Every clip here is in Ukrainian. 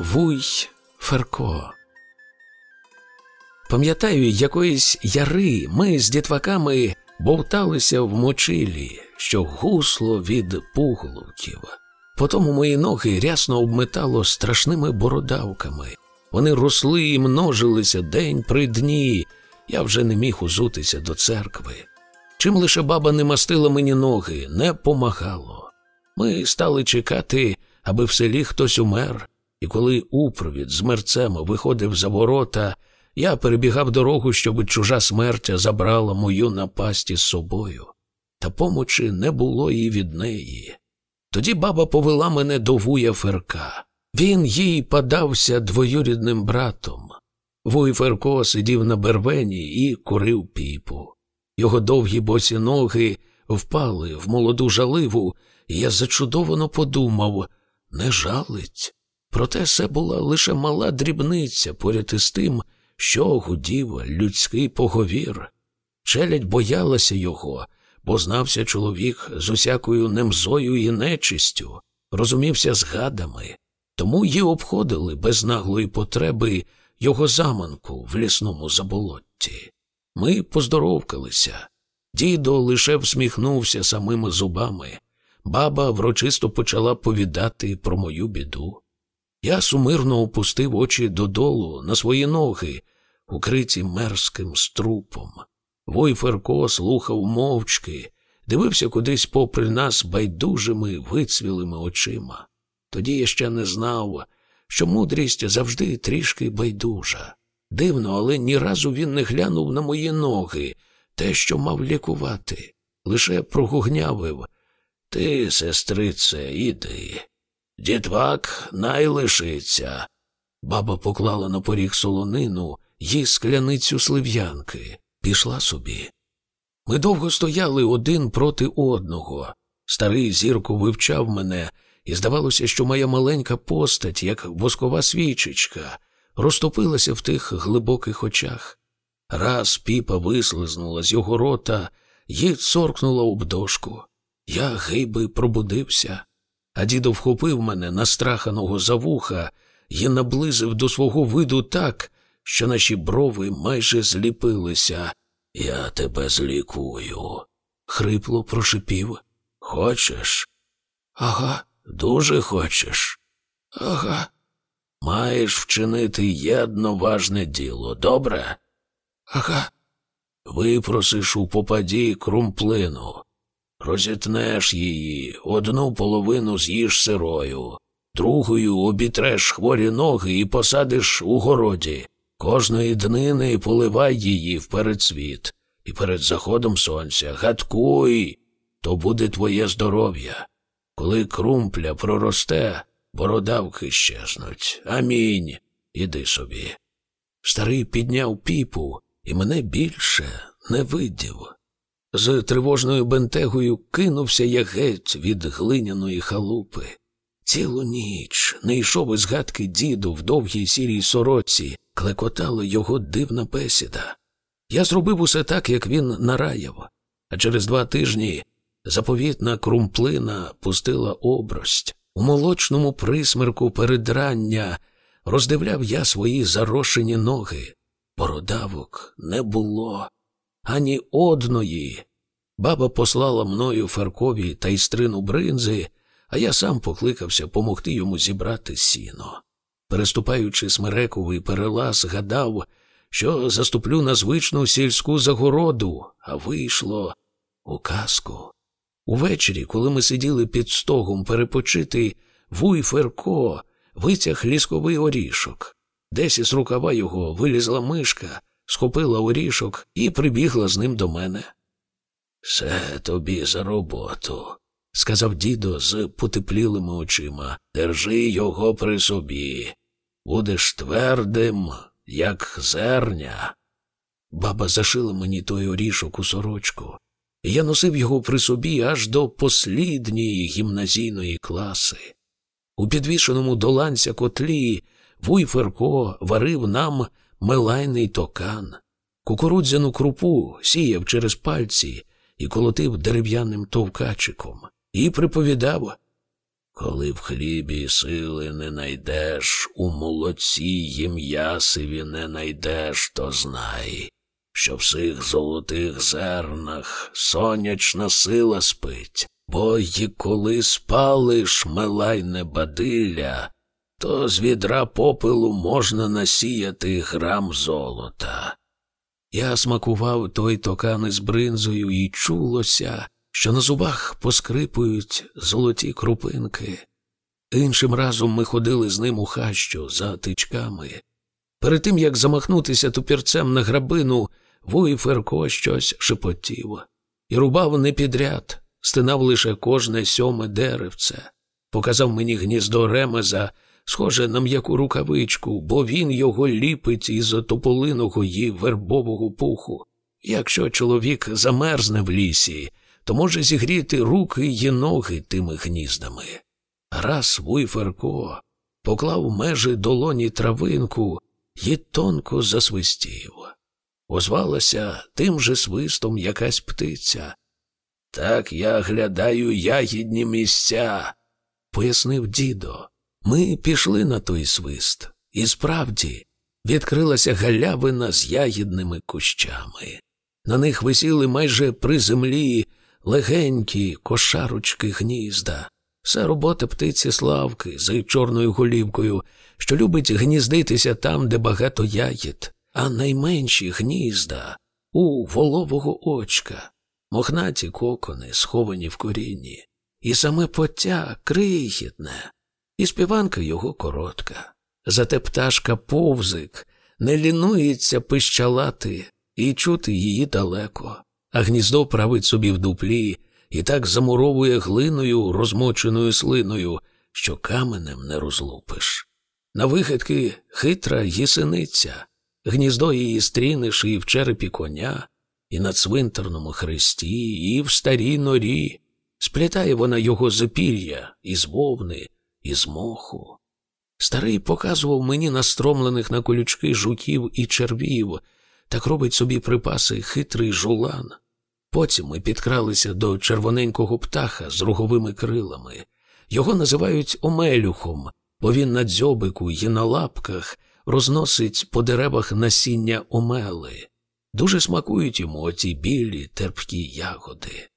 Вуй Ферко. Пам'ятаю, якоїсь яри ми з дітваками бовталися в мочилі, що гусло від пуглуків. Потім мої ноги рясно обметало страшними бородавками. Вони росли і множилися день при дні. Я вже не міг узутися до церкви. Чим лише баба не мастила мені ноги, не помагало. Ми стали чекати, аби в селі хтось умер, і коли упровід з мерцем виходив за ворота, я перебігав дорогу, щоб чужа смерть забрала мою напасть із собою. Та помочі не було і від неї. Тоді баба повела мене до вуя Ферка. Він їй подався двоюрідним братом. Вуй Ферко сидів на бервені і курив піпу. Його довгі босі ноги впали в молоду жаливу, і я зачудовано подумав не жалить. Проте це була лише мала дрібниця поряд із тим, що гудів людський поговір. Челядь боялася його, бо знався чоловік з усякою немзою і нечистю, розумівся з гадами, тому й обходили без наглої потреби його заманку в лісному заболотті. Ми поздоровкалися. Дідо лише всміхнувся самими зубами. Баба врочисто почала повідати про мою біду. Я сумирно опустив очі додолу на свої ноги, укриті мерзким струпом. Войферко слухав мовчки, дивився кудись попри нас байдужими вицвілими очима. Тоді я ще не знав, що мудрість завжди трішки байдужа. Дивно, але ні разу він не глянув на мої ноги, те, що мав лікувати, лише прогугнявив. Ти, сестрице, іди. Дітвак най лишиться. Баба поклала на поріг солонину їй скляницю слив'янки, пішла собі. Ми довго стояли один проти одного. Старий зірко вивчав мене, і здавалося, що моя маленька постать, як воскова свічечка, розтопилася в тих глибоких очах. Раз піпа вислизнула з його рота і цоркнула об дошку. Я гейби пробудився, а дідо вхопив мене настраханого за вуха і наблизив до свого виду так, що наші брови майже зліпилися. Я тебе злікую. Хрипло прошипів. Хочеш? Ага, дуже хочеш. Ага. Маєш вчинити єдно важне діло, добре? Ага. Випросиш у попаді крумплину, розітнеш її, одну половину з'їш сирою, другою обітреш хворі ноги і посадиш у городі. Кожної днини поливай її в передсвіт, і перед заходом сонця гадкуй, то буде твоє здоров'я. Коли крумпля проросте, бородавки щезнуть. Амінь. Іди собі. Старий підняв піпу і мене більше не видів. З тривожною бентегою кинувся я геть від глиняної халупи. Цілу ніч не йшов із гадки діду в довгій сірій сороці, клекотала його дивна бесіда. Я зробив усе так, як він нараяв, а через два тижні заповітна крумплина пустила обрость. У молочному присмерку передрання роздивляв я свої зарошені ноги. Бородавок не було ані одної. Баба послала мною Фаркові та істрину бринзи, а я сам покликався помогти йому зібрати сіно. Переступаючи смерековий перелаз, гадав, що заступлю на звичну сільську загороду, а вийшло у казку. Увечері, коли ми сиділи під стогом перепочити, вуй Ферко витяг лісковий орішок. Десь із рукава його вилізла мишка, схопила орішок і прибігла з ним до мене. Все тобі за роботу, сказав дідо з потеплілими очима. Держи його при собі. Будеш твердим, як зерня. Баба зашила мені той орішок у сорочку, і я носив його при собі аж до послідньої гімназійної класи. У підвішеному до ланця котлі вуй Ферко варив нам мелайний токан, кукурудзяну крупу сіяв через пальці і колотив дерев'яним товкачиком, і приповідав Коли в хлібі сили не найдеш, у їм ясиві не найдеш, то знай, що в сих золотих зернах сонячна сила спить, бо й коли спалиш мелайне бадилля, то з відра попелу можна насіяти грам золота. Я смакував той токан із бринзою, і чулося, що на зубах поскрипують золоті крупинки. Іншим разом ми ходили з ним у хащу за тичками. Перед тим, як замахнутися тупірцем на грабину, вуй Ферко щось шепотів і рубав не підряд, стинав лише кожне сьоме деревце, показав мені гніздо ремеза, схоже на м'яку рукавичку, бо він його ліпить із тополиного і вербового пуху. Якщо чоловік замерзне в лісі, то може зігріти руки й ноги тими гніздами. Раз Вуйферко поклав межі долоні травинку і тонко засвистів. Озвалася тим же свистом якась птиця. Так я глядаю ягідні місця, пояснив дідо. Ми пішли на той свист, і справді відкрилася галявина з ягідними кущами. На них висіли майже при землі легенькі кошарочки гнізда. Все робота птиці Славки з чорною голівкою, що любить гніздитися там, де багато ягід, а найменші гнізда у волового очка, мохнаті кокони, сховані в корінні, і саме поття крихітне, і співанка його коротка. Зате пташка повзик не лінується пищалати і чути її далеко а гніздо править собі в дуплі і так замуровує глиною, розмоченою слиною, що каменем не розлупиш. На вихідки хитра їсениця, гніздо її стрінеш і в черепі коня, і на цвинтарному хресті, і в старій норі. Сплітає вона його з пір'я, із вовни, із моху. Старий показував мені настромлених на колючки жуків і червів, так робить собі припаси хитрий жулан. Потім ми підкралися до червоненького птаха з руговими крилами. Його називають Омелюхом, бо він на дзьобику і на лапках розносить по деревах насіння омели. Дуже смакують йому оті білі терпкі ягоди.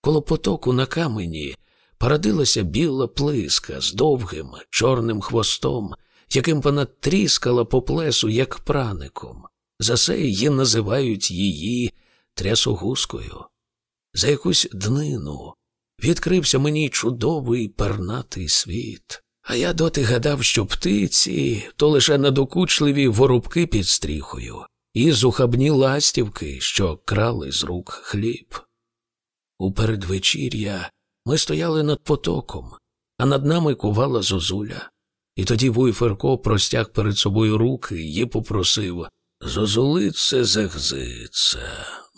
Коло потоку на камені породилася біла плиска з довгим чорним хвостом, яким вона тріскала по плесу, як праником. За це її називають її трясогузкою. За якусь днину відкрився мені чудовий пернатий світ, а я доти гадав, що птиці то лише надокучливі воробки під стріхою і зухабні ластівки, що крали з рук хліб. У передвечір'я ми стояли над потоком, а над нами кувала зозуля. І тоді Вуйферко простяг перед собою руки і попросив Зозулице зехзице,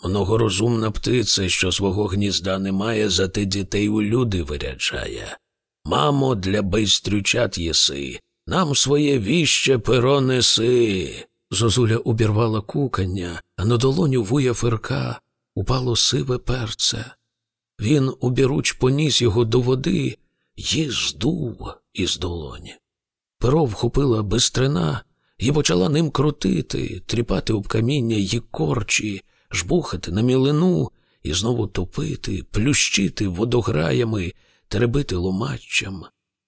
многорозумна птиця, що свого гнізда не має, зате дітей у люди виряджає. Мамо, для байстрючат єси, нам своє віще перо неси. Зозуля обірвала кукання, а на долоню вуя фирка упало сиве перце. Він обіруч поніс його до води й здув із долоні. Перо вхопила бистрина і почала ним крутити, тріпати об каміння й корчі, жбухати на мілину і знову топити, плющити водограями, теребити ломаччям.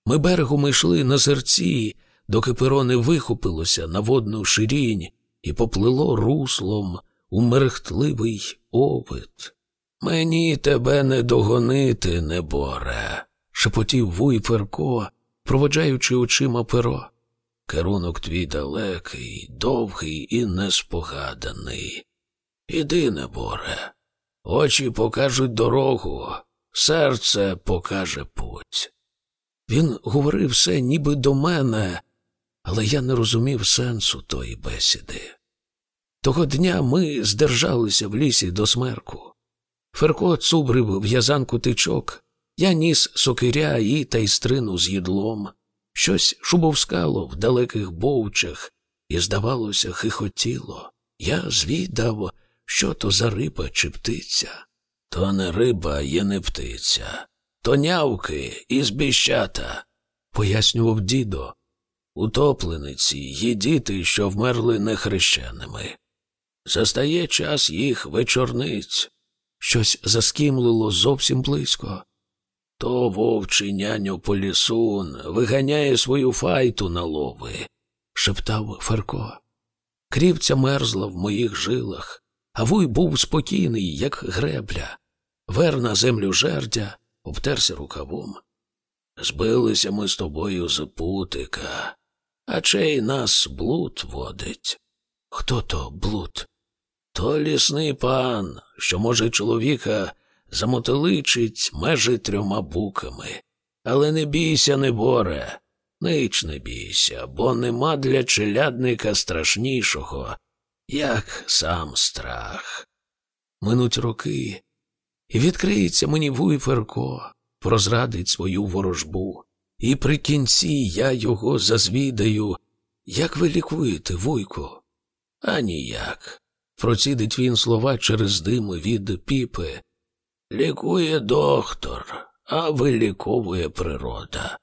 Ми берегом йшли на зерці, доки перо не вихопилося на водну ширінь і поплило руслом у мерехтливий овид. Мені тебе не догонити, неборе, шепотів вуй Ферко, проводжаючи очима перо. Керунок твій далекий, довгий і неспогаданий. Іди, неборе, очі покажуть дорогу, серце покаже путь. Він говорив все ніби до мене, але я не розумів сенсу тої бесіди. Того дня ми здержалися в лісі до смерку. Ферко цубрив в'язанку тичок, я ніс сокиря і тайстрину з їдлом. Щось шубовскало в далеких бовчах і, здавалося, хихотіло. Я звідав, що то за риба чи птиця. То не риба, є не птиця, тонявки і збіщата, пояснював дідо. Утоплениці є діти, що вмерли нехрещеними. Застає час їх вечорниць. Щось заскімлило зовсім близько. То вовчий няню полісун виганяє свою файту на лови, шептав Ферко. Крівця мерзла в моїх жилах, а вуй був спокійний, як гребля. Вер на землю жердя, обтерся рукавом. Збилися ми з тобою з путика, а чей нас блуд водить. Хто то блуд? То лісний пан, що може чоловіка замотеличить межі трьома буками. Але не бійся, не боре, нич не бійся, бо нема для челядника страшнішого, як сам страх. Минуть роки, і відкриється мені вуй Ферко, прозрадить свою ворожбу, і при кінці я його зазвідаю, як ви лікуєте, вуйку? А ніяк. Процідить він слова через дим від піпи. Лікує доктор, а виліковує природа.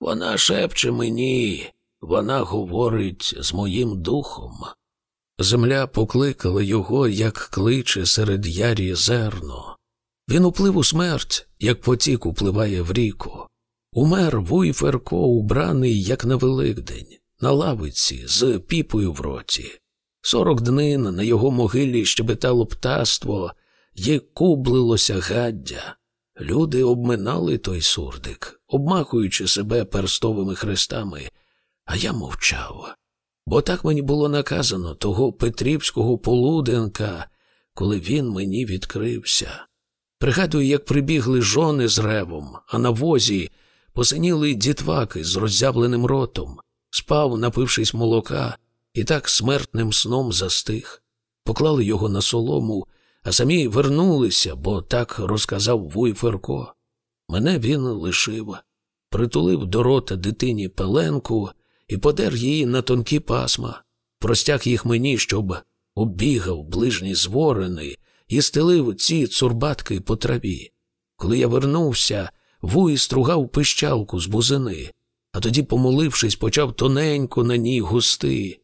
Вона шепче мені, вона говорить з моїм духом. Земля покликала його, як кличе серед ярі зерно. Він уплив у смерть, як потік upливає в ріку. Умер вуй Ферко, убраний, як на Великдень, на лавиці, з піпою в роті. Сорок днин на його могилі щебетало птаство, й кублилося гаддя. Люди обминали той сурдик, обмахуючи себе перстовими хрестами, а я мовчав. Бо так мені було наказано того Петрівського полуденка, коли він мені відкрився. Пригадую, як прибігли жони з ревом, а на возі посиніли дітваки з роззявленим ротом, спав, напившись молока, і так смертним сном застиг. Поклали його на солому, а самі вернулися, бо так розказав Вуй Ферко. Мене він лишив, притулив до рота дитині пеленку і подер її на тонкі пасма, простяг їх мені, щоб оббігав ближні зворени і стелив ці цурбатки по траві. Коли я вернувся, вуй стругав пищалку з бузини, а тоді, помолившись, почав тоненько на ній густи,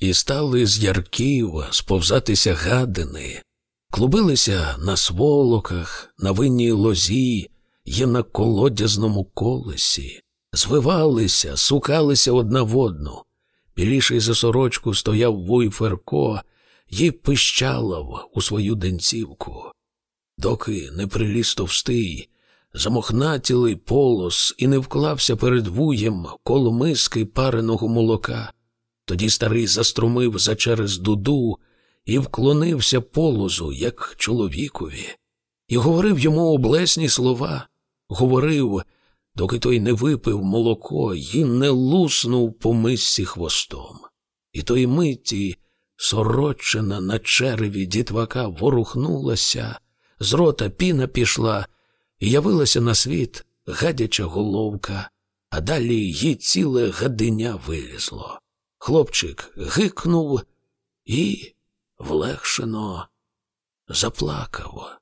і стали з ярків сповзатися гадини, клубилися на сволоках, на винній лозі і на колодязному колесі, звивалися, сукалися одна в одну. Біліший за сорочку стояв вуй Ферко пищалав у свою денцівку. Доки не приліз товстий, замохнатілий полос і не вклався перед вуєм коло миски пареного молока. Тоді старий заструмив за через дуду і вклонився полозу, як чоловікові, і говорив йому облесні слова, говорив, доки той не випив молоко і не луснув по мисці хвостом. І той митті сорочина на череві дітвака ворухнулася, з рота піна пішла, і явилася на світ гадяча головка, а далі їй ціле гадиня вилізло. Хлопчик гикнув і влегшено заплакав.